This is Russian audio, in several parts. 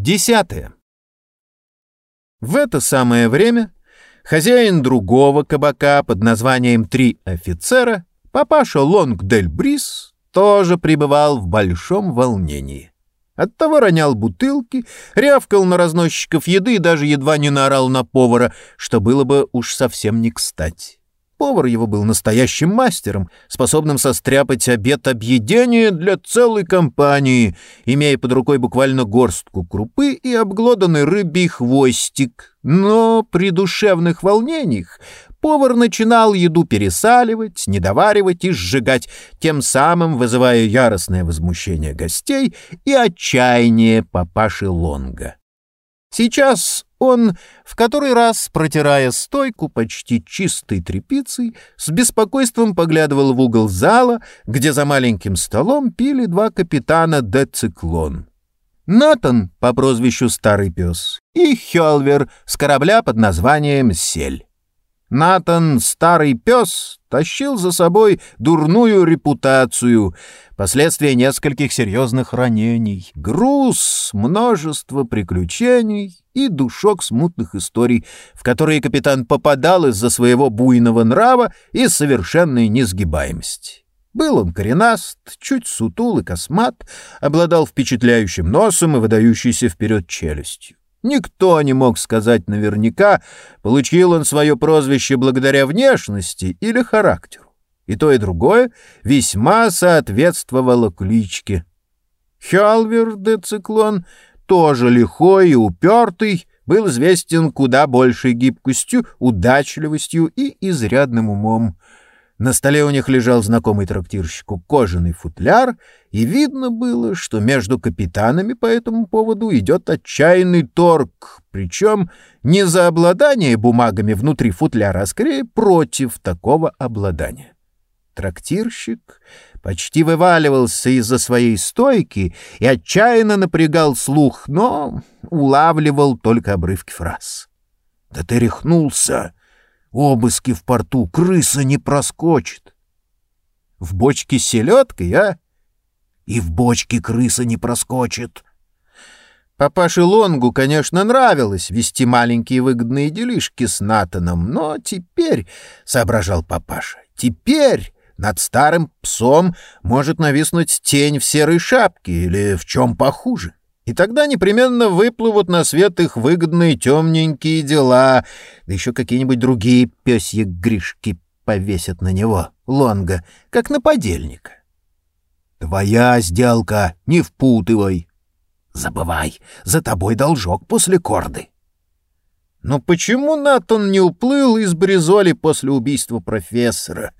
Десятое. В это самое время хозяин другого кабака под названием «Три офицера», папаша Лонг Дель Брис, тоже пребывал в большом волнении. Оттого ронял бутылки, рявкал на разносчиков еды и даже едва не наорал на повара, что было бы уж совсем не кстати. Повар его был настоящим мастером, способным состряпать обед объедения для целой компании, имея под рукой буквально горстку крупы и обглоданный рыбий хвостик. Но при душевных волнениях повар начинал еду пересаливать, недоваривать и сжигать, тем самым вызывая яростное возмущение гостей и отчаяние папаши Лонга. Сейчас он, в который раз, протирая стойку почти чистой тряпицей, с беспокойством поглядывал в угол зала, где за маленьким столом пили два капитана де Циклон. Натан по прозвищу Старый Пес и Хелвер с корабля под названием «Сель». Натан, старый пес, тащил за собой дурную репутацию, последствия нескольких серьезных ранений, груз, множество приключений и душок смутных историй, в которые капитан попадал из-за своего буйного нрава и совершенной несгибаемости. Был он коренаст, чуть сутул и космат, обладал впечатляющим носом и выдающейся вперед челюстью. Никто не мог сказать наверняка, получил он свое прозвище благодаря внешности или характеру. И то, и другое весьма соответствовало кличке. Хелвер де Циклон, тоже лихой и упертый, был известен куда большей гибкостью, удачливостью и изрядным умом. На столе у них лежал знакомый трактирщику кожаный футляр, и видно было, что между капитанами по этому поводу идет отчаянный торг, причем не за обладание бумагами внутри футляра, а скорее против такого обладания. Трактирщик почти вываливался из-за своей стойки и отчаянно напрягал слух, но улавливал только обрывки фраз. «Да ты рехнулся!» Обыски в порту, крыса не проскочит. В бочке с селедкой, а? И в бочке крыса не проскочит. Папаше Лонгу, конечно, нравилось вести маленькие выгодные делишки с Натаном, но теперь, — соображал папаша, — теперь над старым псом может нависнуть тень в серой шапке или в чем похуже. И тогда непременно выплывут на свет их выгодные темненькие дела, да еще какие-нибудь другие пёсьи гришки повесят на него, Лонга, как на подельника. «Твоя сделка, не впутывай!» «Забывай, за тобой должок после корды!» Но почему Натан не уплыл из Бризоли после убийства профессора?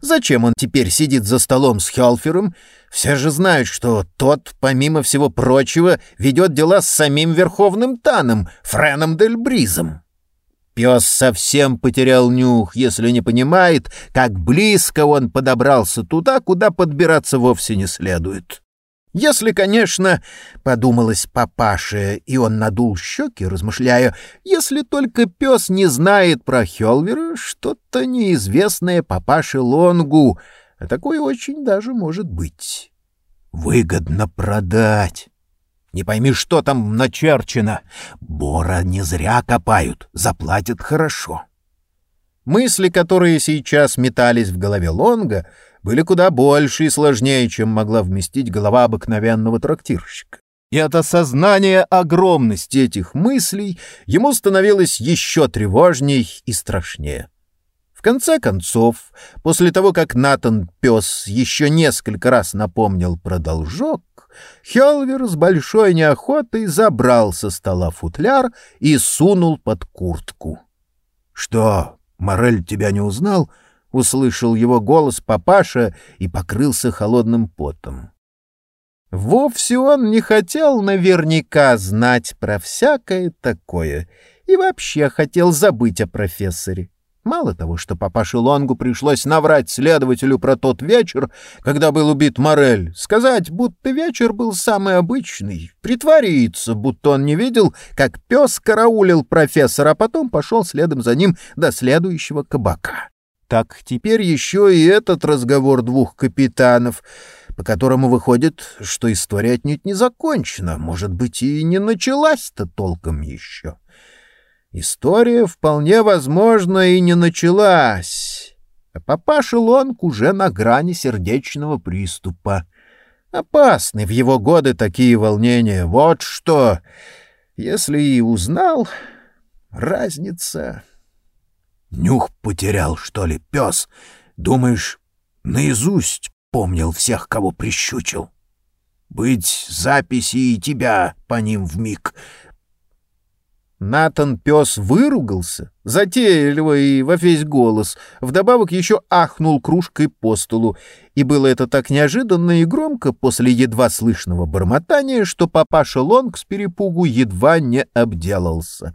Зачем он теперь сидит за столом с Хелфером? Все же знают, что тот, помимо всего прочего, ведет дела с самим Верховным Таном, Френом Дель Бризом. Пес совсем потерял нюх, если не понимает, как близко он подобрался туда, куда подбираться вовсе не следует. Если, конечно, — подумалось папаше, и он надул щеки, размышляя, если только пес не знает про Хелвера что-то неизвестное папаше Лонгу, а такое очень даже может быть. Выгодно продать. Не пойми, что там начерчено. Бора не зря копают, заплатят хорошо. Мысли, которые сейчас метались в голове Лонга, были куда больше и сложнее, чем могла вместить голова обыкновенного трактирщика. И от осознания огромности этих мыслей ему становилось еще тревожней и страшнее. В конце концов, после того, как Натан Пес еще несколько раз напомнил про должок, Хелвер с большой неохотой забрал со стола футляр и сунул под куртку. — Что, Морель тебя не узнал? — услышал его голос папаша и покрылся холодным потом. Вовсе он не хотел наверняка знать про всякое такое и вообще хотел забыть о профессоре. Мало того, что папаше Лонгу пришлось наврать следователю про тот вечер, когда был убит Морель, сказать, будто вечер был самый обычный, притвориться, будто он не видел, как пес караулил профессора, а потом пошел следом за ним до следующего кабака. Так теперь еще и этот разговор двух капитанов по которому выходит, что история отнюдь не закончена, может быть, и не началась-то толком еще. История вполне возможно и не началась, а папаша Лонг уже на грани сердечного приступа. Опасны в его годы такие волнения. Вот что! Если и узнал, разница... Нюх потерял, что ли, пес? Думаешь, наизусть помнил всех, кого прищучил? Быть записи и тебя по ним вмиг. Натан пес выругался, затейливо и во весь голос, вдобавок еще ахнул кружкой по столу, и было это так неожиданно и громко после едва слышного бормотания, что папаша Лонг с перепугу едва не обделался.